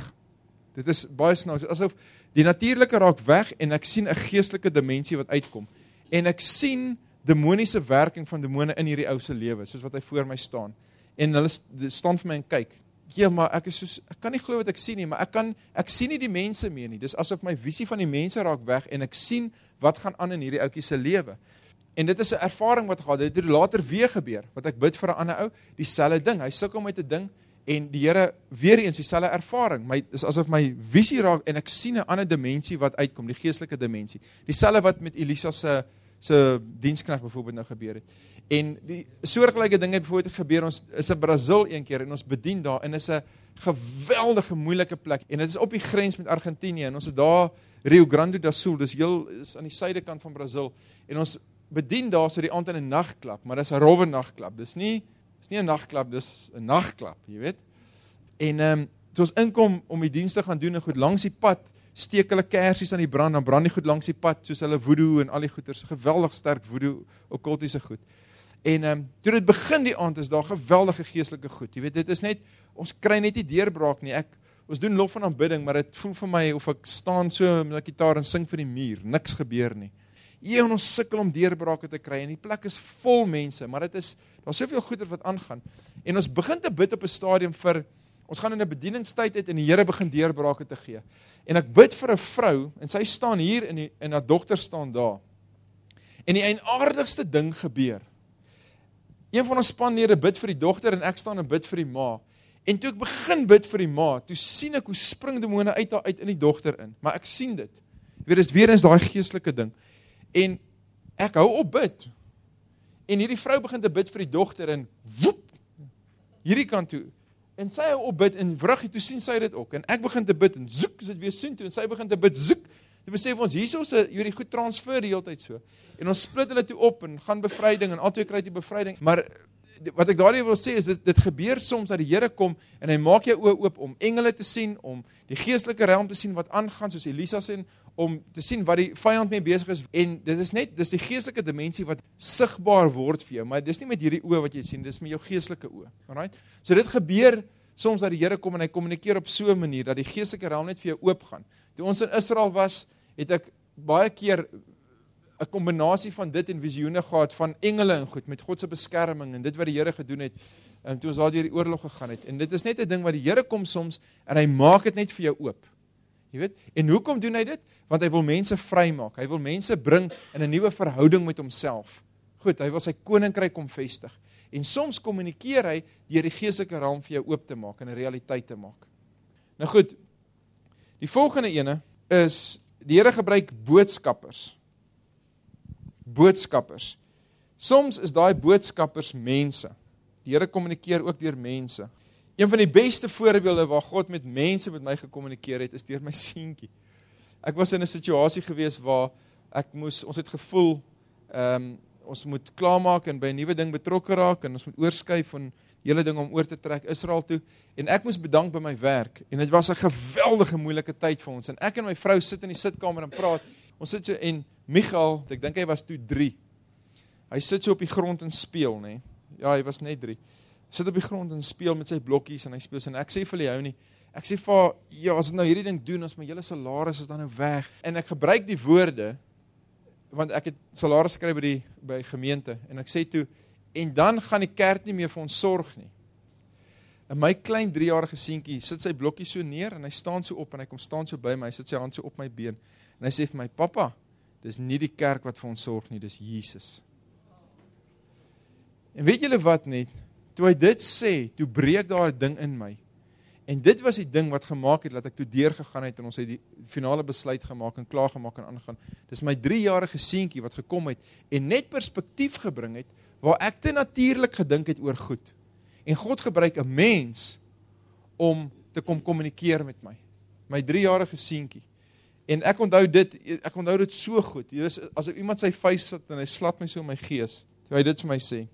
Dit is baie snaaks, asof die natuurlike raak weg en ek sien 'n geestelike dimensie wat uitkom. En ek sien demoniese werking van demone in hierdie ou se lewe, soos wat hy voor my staan. En hulle staan vir my en kyk. Ja, maar ek is soos ek kan nie glo wat ek sien nie, maar ek kan ek sien nie die mense meer nie. Dis asof my visie van die mense raak weg en ek sien wat gaan aan in hierdie ouetjie se lewe. En dit is 'n ervaring wat gehad het. Dit het later weer gebeur. Wat ek bid vir 'n ander ou, dieselfde ding. Hy sukkel met 'n ding en die Here weer eens dieselfde ervaring. My is asof my visie raak en ek sien 'n ander dimensie wat uitkom, die geestelike dimensie. Dieselfde wat met Elisa se se diensknegt byvoorbeeld nou gebeur het. En die soortgelyke dinge het byvoorbeeld gebeur ons is in Brasil een keer en ons bedien daar en is 'n geweldige moeilike plek en dit is op die grens met Argentinië en ons is daar Rio Grande do Sul, dis heel is aan die suidekant van Brasil en ons bedien daar so die aand in 'n nagklap, maar dis 'n rowwe nagklap. Dis nie dis nie 'n nagklap, dis 'n nagklap, jy weet. En ehm um, toe ons inkom om die dienste gaan doen en goed langs die pad steek hulle kersies aan die brand, dan brand die goed langs die pad soos hulle voodoo en al die goeters, geweldig sterk voodoo okkultiese goed. En ehm um, toe dit begin die aand is daar geweldige geestelike goed. Jy weet, dit is net ons kry net nie deurbraak nie. Ek ons doen lof en aanbidding, maar dit voel vir my of ek staan so met 'n gitaar en sing vir die muur. Niks gebeur nie. Hier ons sukkel om deurbrake te kry en die plek is vol mense, maar dit is daar's soveel goeder wat aangaan. En ons begin te bid op 'n stadium vir ons gaan in 'n bedieningstyd uit en die Here begin deurbrake te gee. En ek bid vir 'n vrou en sy staan hier en die, en haar dogter staan daar. En die eienaardigste ding gebeur. Een van ons spanlede bid vir die dogter en ek staan en bid vir die ma. En toe ek begin bid vir die ma, toe sien ek hoe spring demone uit haar uit in die dogter in. Maar ek sien dit. Weer is weer eens daai geestelike ding. En ek hou op bid. En hierdie vrou begin te bid vir die dogter en woep hierdie kant toe. En sy hou op bid en vruggie toe sien sy dit ook. En ek begin te bid en soek is dit weer soen toe en sy begin te bid soek. Dit besef ons hierso's 'n hierdie goed transfer die hele tyd so. En ons split hulle toe op en gaan bevryding en altyd kry jy bevryding. Maar wat ek daardie wil sê is dit dit gebeur soms dat die Here kom en hy maak jou oë oop om engele te sien, om die geestelike realm te sien wat aangaan soos Elisa sê om te sien wat die vyand mee besig is. En dit is net dis die geestelike dimensie wat sigbaar word vir jou maar dis nie met hierdie oë wat jy sien dis met jou geestelike oë alright? So dit gebeur soms dat die Here kom en hy kommunikeer op so 'n manier dat die geestelike realm net vir jou oop gaan toe ons in Israel was het ek baie keer 'n kombinasie van dit en visioene gehad van engele en goed met God se beskerming en dit wat die Here gedoen het en toe ons daar deur die oorlog gegaan het. En dit is net 'n ding wat die Here kom soms en hy maak dit net vir jou oop Jy weet? En hoekom doen hy dit? Want hy wil mense vrymaak. Hy wil mense bring in 'n nuwe verhouding met homself. Goed, hy wil sy koninkryk kom vestig. En soms kommunikeer hy deur die geestelike raam vir jou oop te maak en 'n realiteit te maak. Nou goed. Die volgende ene is die Here gebruik boodskappers. Boodskappers. Soms is daai boodskappers mense. Die Here kommunikeer ook deur mense. Een van die beste voorbeelde waar God met mense met my gekommunikeer het, is deur my seentjie. Ek was in 'n situasie gewees waar ek moes ons het gevoel ehm um, ons moet klaarmaak en by 'n nuwe ding betrokke raak en ons moet oorskuif van hele ding om oor te trek Israel toe en ek moes bedank by my werk en dit was 'n geweldige moeilike tyd vir ons en ek en my vrou sit in die sitkamer en praat. Ons sit so en Michael, ek dink hy was toe 3. Hy sit so op die grond en speel, nê. Ja, hy was net 3. Sit op die grond en speel met sy blokkies en hy speel en ek sê vir Leo nie. Ek sê vir ja, as ek nou hierdie ding doen, as my hele salaris is dan nou weg en ek gebruik die woorde want ek het salaris gekry by die by gemeente en ek sê toe en dan gaan die kerk nie meer vir ons sorg nie. En my klein 3-jarige seentjie sit sy blokkie so neer en hy staan so op en hy kom staan so by my, hy sit sy hand so op my been en hy sê vir my: "Pappa, dis nie die kerk wat vir ons sorg nie, dis Jesus." En weet julle wat net? Toe hy dit sê, toe breek daar 'n ding in my. En dit was die ding wat gemaak het dat ek toe deur gegaan het en ons het die finale besluit gemaak en klaar gemaak en aangegaan. Dis my 3-jarige seentjie wat gekom het en net perspektief gebring het waar ek te natuurlik gedink het oor goed. En God gebruik 'n mens om te kom kommunikeer met my. My 3-jarige seentjie. En ek onthou dit, ek onthou dit so goed. Hier is as iemand sy vuis sit en hy slat my so in my gees. Toe hy dit vir my sê.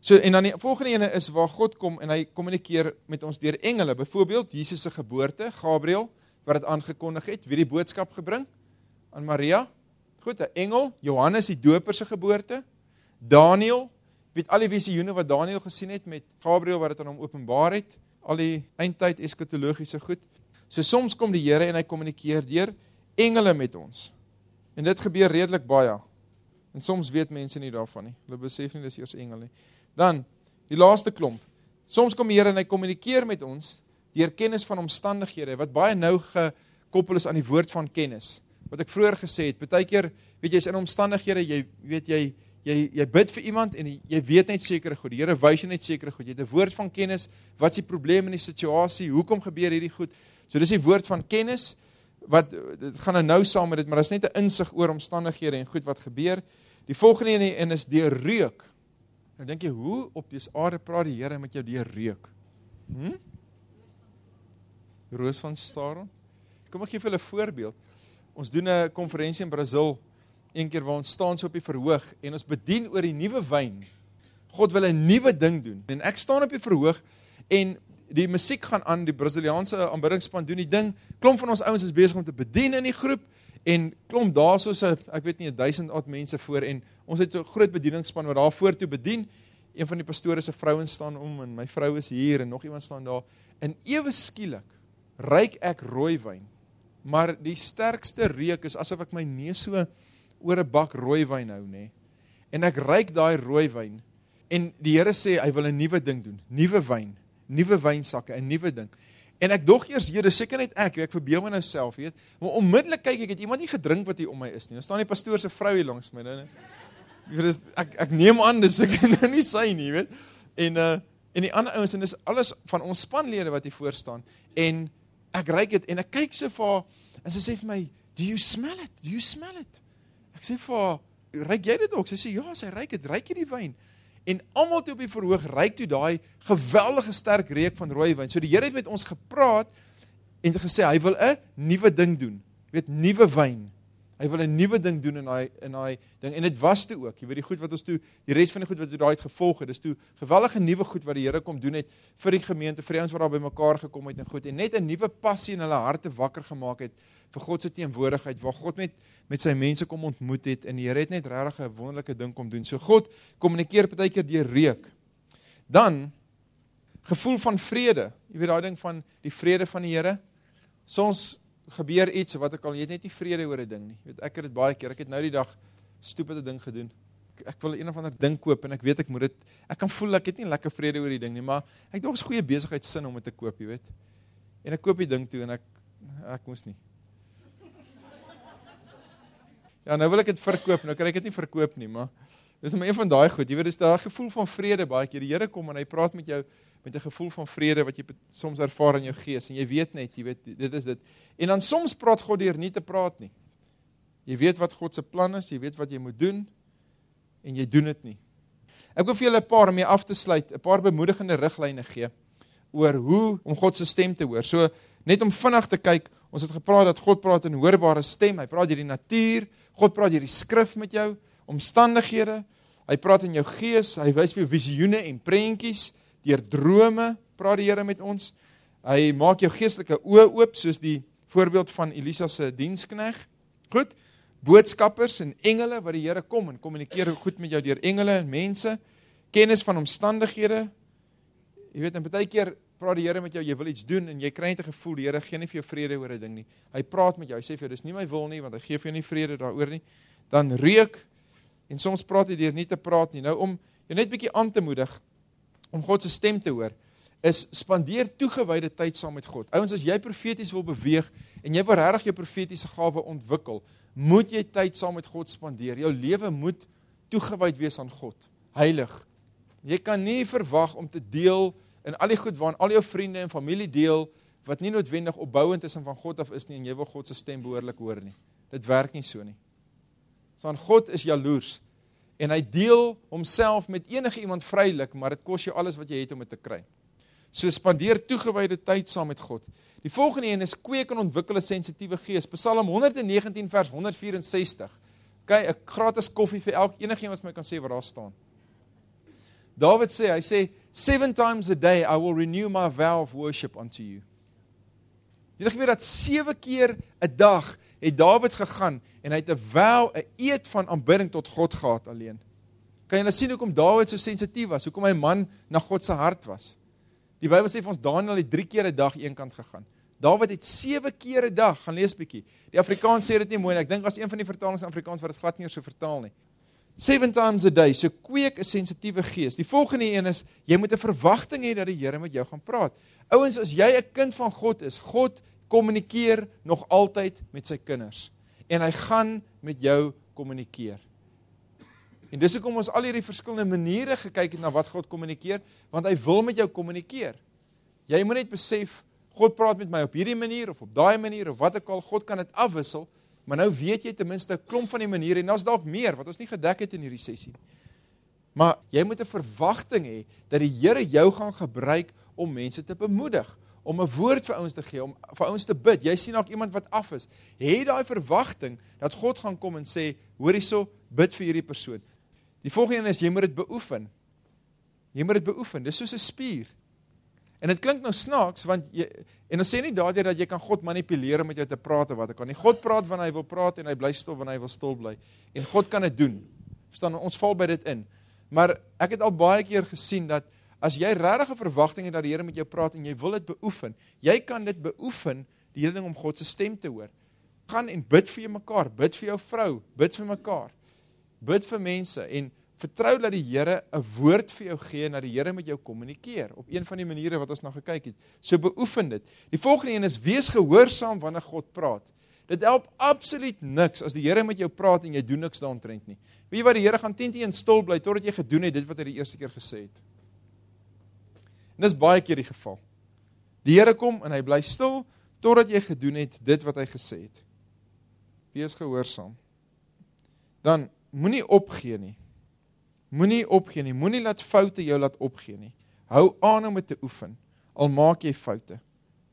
So en dan die volgende ene is waar God kom en hy kommunikeer met ons deur engele. Byvoorbeeld Jesus se geboorte, Gabriël wat dit aangekondig het, wie die boodskap gebring aan Maria. Goed, 'n engel, Johannes die Doper se geboorte, Daniël, weet al die visioene wat Daniël gesien het met Gabriël wat dit aan hom openbaar het, al die eindtyd eskatologiese goed. So soms kom die Here en hy kommunikeer deur engele met ons. En dit gebeur redelik baie. En soms weet mense nie daarvan nie. Hulle besef nie dis eers engele nie. Dan die laaste klomp. Soms kom die Here en hy kommunikeer met ons deur kennis van omstandighede wat baie nou gekoppel is aan die woord van kennis. Wat ek vroeër gesê het, baie keer weet jy is in omstandighede, jy weet jy jy jy bid vir iemand en jy weet net sekere goed. Die Here wys jou net sekere goed. Jy het 'n woord van kennis. Wat is die probleem in die situasie? Hoekom gebeur hierdie goed? So dis die woord van kennis wat dit gaan nou nou saam met dit, maar daar's net 'n insig oor omstandighede en goed wat gebeur. Die volgende een is deur reuk. Nou dink jy, hoe op dese aarde praat die Here met jou deur reuk? Hm? Roos van Staron. Kom ek gee vir julle 'n voorbeeld. Ons doen 'n konferensie in Brasil een keer waar ons staan so op die verhoog en ons bedien oor die nuwe wyn. God wil 'n nuwe ding doen. En ek staan op die verhoog en die musiek gaan aan, die Brasiliaanse aanbiddingspan doen die ding. Klomp van ons ouens is besig om te bedien in die groep en klomp daar soos ek weet nie 1000 oud mense voor en ons het 'n groot bedieningspan wat daar voor toe bedien. Een van die pastore se vrouens staan om en my vrou is hier en nog iemand staan daar. En ewe skielik ruik ek rooi wyn. Maar die sterkste reuk is asof ek my neus so oor 'n bak rooi wyn hou, nê. En ek ruik daai rooi wyn en die Here sê hy wil 'n nuwe ding doen, nuwe wyn, nuwe wynsakke, 'n nuwe ding. En ek dog eers hier, dis seker net ek, ek verbeel my nou self, weet. Maar onmiddellik kyk ek, het iemand nie gedrink wat hier om my is nie. Dan staan die pastoor se vrou hier langs my, nee. Dis ek ek neem aan dis ek *laughs* nou nie sy nie, weet. En uh en die ander ouens en dis alles van ons spanlede wat hier voor staan en ek ry dit en ek kyk so vir haar en sy sê vir my, "Do you smell it? Do you smell it?" Ek sê vir haar, "Ryk jy dit ook?" Sy sê, "Ja, sy ryk dit. Ryk jy die wyn?" En almal toe op die verhoog ryk toe daai geweldige sterk reuk van rooi wyn. So die Here het met ons gepraat en gesê hy wil 'n nuwe ding doen. Jy weet, nuwe wyn. Hy wil 'n nuwe ding doen in daai in daai ding en dit was toe ook. Jy weet die goed wat ons toe die res van die goed wat toe daai het gevolg het. Dis toe gewellige nuwe goed wat die Here kom doen het vir die gemeente, vir die ouens wat daar bymekaar gekom het en goed en net 'n nuwe passie in hulle harte wakker gemaak het vir God se teenwoordigheid waar God met met sy mense kom ontmoet het en die Here het net regtig 'n wonderlike ding kom doen. So God kommunikeer baie keer deur reuk. Dan gevoel van vrede. Jy weet daai ding van die vrede van die Here. Soms gebeur iets wat ek al jy het net nie vrede oor 'n ding nie. Jy weet ek het dit baie keer. Ek het nou die dag stupide ding gedoen. Ek, ek wil een of ander ding koop en ek weet ek moet dit ek kan voel ek het nie lekker vrede oor die ding nie, maar ek dink is goeie besigheidsin om dit te koop, jy weet. En ek koop die ding toe en ek ek moes nie. *laughs* Ja, nou wil ek dit verkoop. Nou kry ek dit nie verkoop nie, maar dis net een van daai goed. Jy weet, dis daai gevoel van vrede baie keer. Die Here kom en hy praat met jou met 'n gevoel van vrede wat jy soms ervaar in jou gees en jy weet net, jy weet, dit is dit. En dan soms praat God deur nie te praat nie. Jy weet wat God se plan is, jy weet wat jy moet doen en jy doen dit nie. Ek wil vir julle 'n paar om mee af te sluit, 'n paar bemoedigende riglyne gee oor hoe om God se stem te hoor. So net om vinnig te kyk, ons het gepraat dat God praat in hoorbare stem. Hy praat deur die natuur, God praat deur die skrif met jou, omstandighede. Hy praat in jou gees, hy wys vir jou visioene en prentjies, deur drome praat die Here met ons. Hy maak jou geestelike oë oop soos die voorbeeld van Elisa se dienskneg. Goed. Boodskappers en engele wat die Here kom en kommunikeer goed met jou deur engele en mense kennis van omstandighede. Jy weet, en baie keer praat die Here met jou, jy wil iets doen en jy kry net 'n gevoel die Here gee nie vir jou vrede oor 'n ding nie. Hy praat met jou, hy sê vir jou dis nie my wil nie want hy gee vir jou nie vrede daaroor nie. Dan reuk en soms praat hy deur nie te praat nie. Nou om jou net bietjie aan te moedig om God se stem te hoor is spandeer toegewyde tyd saam met God. Ouens, as jy profeties wil beweeg en jy wil regtig jou profetiese gawe ontwikkel, moet jy tyd saam met God spandeer. Jou lewe moet toegewyd wees aan God, heilig. Jy kan nie verwag om te deel in al die goed waaraan al jou vriende en familie deel wat nie noodwendig opbouend is en van God af is nie en jy wil God se stem behoorlik hoor nie. Dit werk nie so nie. Saan God is jaloers en hy deel homself met enige iemand vrylik, maar dit kos jou alles wat jy het om dit te kry. So spandeer toegewyde tyd saam met God. Die volgende een is kweek en ontwikkel 'n sensitiewe gees. Psalm 119 vers 164. OK, 'n gratis koffie vir elke enigiemand wat my kan sê wat daar staan. David sê, hy sê, "Seven times a day I will renew my vow of worship unto you." Jy weet dat 7 keer 'n dag het Dawid gegaan en hy het 'n vow, 'n eed van aanbidding tot God gehad alleen. Kan nou sien hoekom Dawid so sensitief was? Hoekom hy 'n man na God se hart was? Die Bybel sê vir ons Daniel het 3 keer 'n dag eenkant gegaan. Dawid het 7 keer 'n dag, gaan lees bietjie. Die Afrikaans sê dit nie mooi nie. Ek dink as een van die vertalings in Afrikaans wat dit glad nie so vertaal nie. 7 times a day. So kweek 'n sensitiewe gees. Die volgende een is jy moet 'n verwagting hê dat die Here met jou gaan praat. Ouens, as jy 'n kind van God is, God kommunikeer nog altyd met sy kinders en hy gaan met jou kommunikeer. En dis hoekom ons al hierdie verskillende maniere gekyk het na wat God kommunikeer, want hy wil met jou kommunikeer. Jy moet net besef God praat met my op hierdie manier of op daai manier of wat ook al, God kan dit afwissel, maar nou weet jy ten minste 'n klomp van die maniere en daar's dalk meer wat ons nie gedek het in hierdie sessie nie. Maar jy moet 'n verwagting hê dat die Here jou gaan gebruik om mense te bemoedig, om 'n woord vir ouens te gee, om vir ouens te bid. Jy sien dalk iemand wat af is. Hê daai verwagting dat God gaan kom en sê, "Hoor hierso, bid vir hierdie persoon." Die volgende een is jy moet dit beoefen. Jy moet dit beoefen. Dis soos 'n spier. En dit klink nou snaaks want jy en ons sê nie daardeur dat jy kan God manipuleer om met jou te praat of wat ek kan nie. God praat wanneer hy wil praat en hy bly stil wanneer hy wil stil bly. En God kan dit doen. Verstaan ons val by dit in. Maar ek het al baie keer gesien dat as jy regtig 'n verwagting het dat die Here met jou praat en jy wil dit beoefen, jy kan dit beoefen die hele ding om God se stem te hoor. Gaan en bid vir mekaar, bid vir jou vrou, bid vir mekaar. Bid vir mense en vertrou dat die Here 'n woord vir jou gee en dat die Here met jou kommunikeer op een van die maniere wat ons na gekyk het. So beoefen dit. Die volgende een is wees gehoorsaam wanneer God praat. Dit help absoluut niks as die Here met jou praat en jy doen niks daaroor nie. Weet jy wat die Here gaan teen teen stil bly totdat jy gedoen het dit wat hy die eerste keer gesê het. En dis baie keer die geval. Die Here kom en hy bly stil totdat jy gedoen het dit wat hy gesê het. Wees gehoorsaam. Dan moenie opgee nie. Moenie opgee nie. Moenie laat foute jou laat opgee nie. Hou aan om dit te oefen al maak jy foute.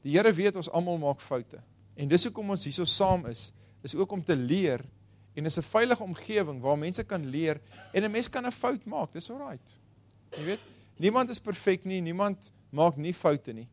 Die Here weet ons almal maak foute. En dis hoekom ons hierso saam is, is ook om te leer en is 'n veilige omgewing waar mense kan leer en 'n mens kan 'n fout maak. Dis alraait. Jy weet, niemand is perfek nie, niemand maak nie foute nie.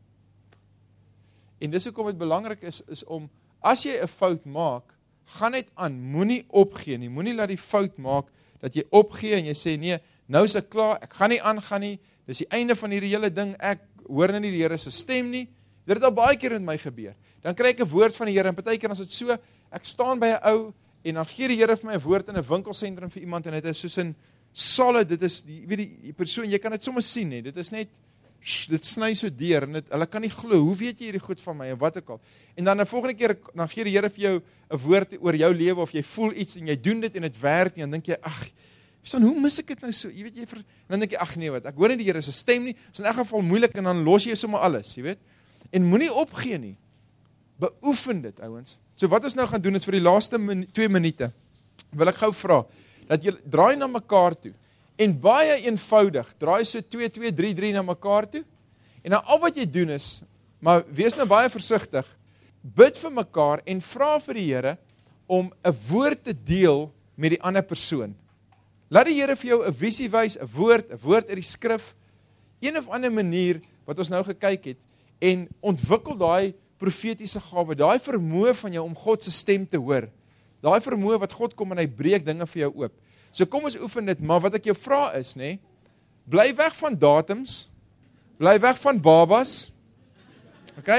En dis hoekom dit belangrik is is om as jy 'n fout maak, gaan net aan, moenie opgee nie. Moenie laat die fout maak dat jy opgee en jy sê nee, nou is ek klaar, ek gaan nie aangaan nie. Dis die einde van hierdie hele ding. Ek hoor nou nie die Here se stem nie. Dit het al baie keer met my gebeur. Dan kry ek 'n woord van die Here en partykeer as dit so, ek staan by 'n ou en dan gee die Here vir my 'n woord in 'n winkelsentrum vir iemand en dit is soos 'n solid, dit is die weet die, die persoon, jy kan dit sommer sien nie. Dit is net dit sny so deur en dit hulle kan nie glo hoe weet jy hierdie goed van my en wat ook al. En dan 'n volgende keer dan gee die Here vir jou 'n woord oor jou lewe of jy voel iets en jy doen dit en dit werk nie, dan dink jy ag, verstaan hoe mis ek dit nou so? Jy weet jy ver, dan dink jy ag nee wat, ek hoor nie die Here se stem nie. Is in elk geval moeilik en dan los jy sommer alles, jy weet. En moenie opgee nie. Beoefen dit, ouens. So wat ons nou gaan doen is vir die laaste 2 minute wil ek gou vra dat jy draai na mekaar toe En baie eenvoudig, draai so 2 2 3 3 na mekaar toe. En dan al wat jy doen is, maar wees nou baie versigtig. Bid vir mekaar en vra vir die Here om 'n woord te deel met die ander persoon. Laat die Here vir jou 'n visie wys, 'n woord, 'n woord uit die skrif, een of ander manier wat ons nou gekyk het en ontwikkel daai profetiese gawe, daai vermoë van jou om God se stem te hoor. Daai vermoë wat God kom en hy breek dinge vir jou oop. So kom ons oefen dit, maar wat ek jou vra is, nê, bly weg van datums. Bly weg van babas. OK?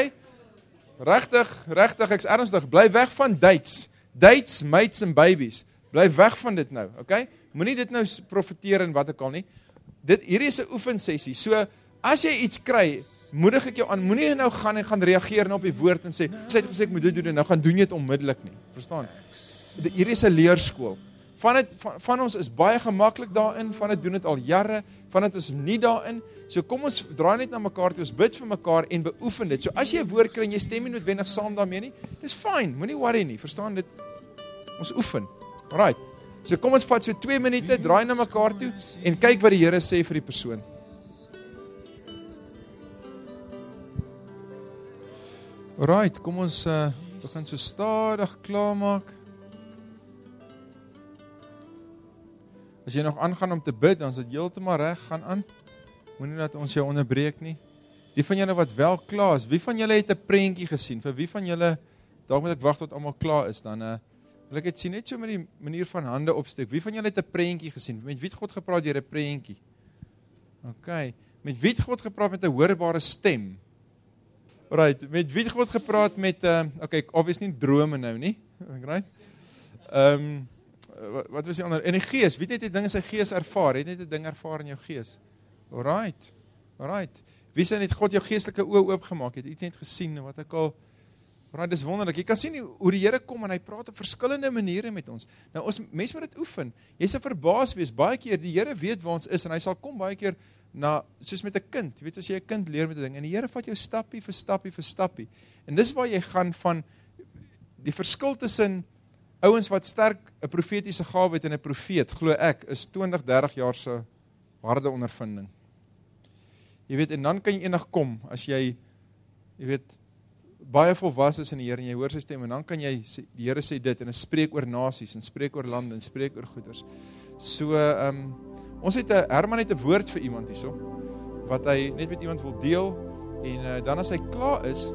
Regtig, regtig, ek's ernstig, bly weg van dates. Dates, mates en babies. Bly weg van dit nou, OK? Moenie dit nou profeteer en wat ek al nie. Dit hierdie is 'n oefensessie. So as jy iets kry, moedig ek jou aan, moenie nou gaan en gaan reageer nou op die woord en sê, "Sy het gesê ek moet dit doen en nou gaan doen jy dit onmiddellik nie." Verstaan? Hierdie is 'n leerskool. Van dit van, van ons is baie gemaklik daarin, van dit doen dit al jare, van dit is nie daarin. So kom ons draai net na mekaar toe, ons bid vir mekaar en beoefen dit. So as jy 'n woord kry en jy stem nie noodwendig saam daarmee nie, dis fyn, moenie worry nie. Verstaan dit? Ons oefen. Right. So kom ons vat so 2 minute, draai na mekaar toe en kyk wat die Here sê vir die persoon. Right, kom ons uh, begin so stadig klaarmaak. As jy nog aangaan om te bid, dan is dit heeltemal reg, gaan aan. Moenie dat ons jou onderbreek nie. Die van julle wat wel klaar is, wie van julle het 'n prentjie gesien? Vir wie van julle dalk moet ek wag tot almal klaar is dan uh wil ek dit sien net so met die manier van hande opsteek. Wie van julle het 'n prentjie gesien? Met wie het God gepraat deur 'n prentjie? OK. Met wie het God gepraat met 'n hoorbare stem? Right, met wie het God gepraat met uh OK, obviously nie drome nou nie. *laughs* Right? Ehm um, wat, wat was die ander? In die gees, wie het 'n ding in sy gees ervaar? Het net 'n ding ervaar in jou gees? Alright. Alright. Wie sien net God jou geestelike oë oopgemaak het? Iets net gesien wat ek al Alright, dis wonderlik. Jy kan sien hoe die Here kom en hy praat op verskillende maniere met ons. Nou ons mense moet dit oefen. Jy sal verbaas wees baie keer die Here weet waar ons is en hy sal kom baie keer na soos met 'n kind. Jy weet as jy 'n kind leer met 'n ding en die Here vat jou stappie vir stappie vir stappie. En dis waar jy gaan van die verskil tussen ouens wat sterk 'n profetiese gawe het en 'n profeet, glo ek, is 20, 30 jaar se harde ondervinding. Jy weet en dan kan jy eendag kom as jy jy weet baie volwasse is in die Here en jy hoor sy stem en dan kan jy die Here sê dit en hy spreek oor nasies en spreek oor lande en spreek oor goeders. So ehm um, ons het 'n Herman het 'n woord vir iemand hierso wat hy net met iemand wil deel en uh, dan as hy klaar is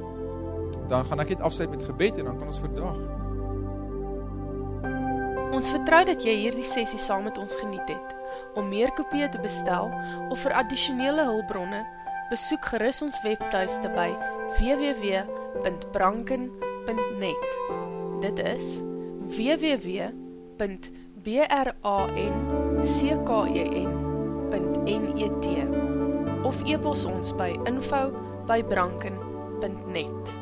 dan gaan ek net afsluit met gebed en dan kan ons verdag. Ons vertrou dat jy hierdie sessie saam met ons geniet het. Om meer kopieë te bestel of vir addisionele hulpbronne, besoek gerus ons webtuiste by www.branken.net. Dit is www.branken.net of e-pos ons by info@branken.net.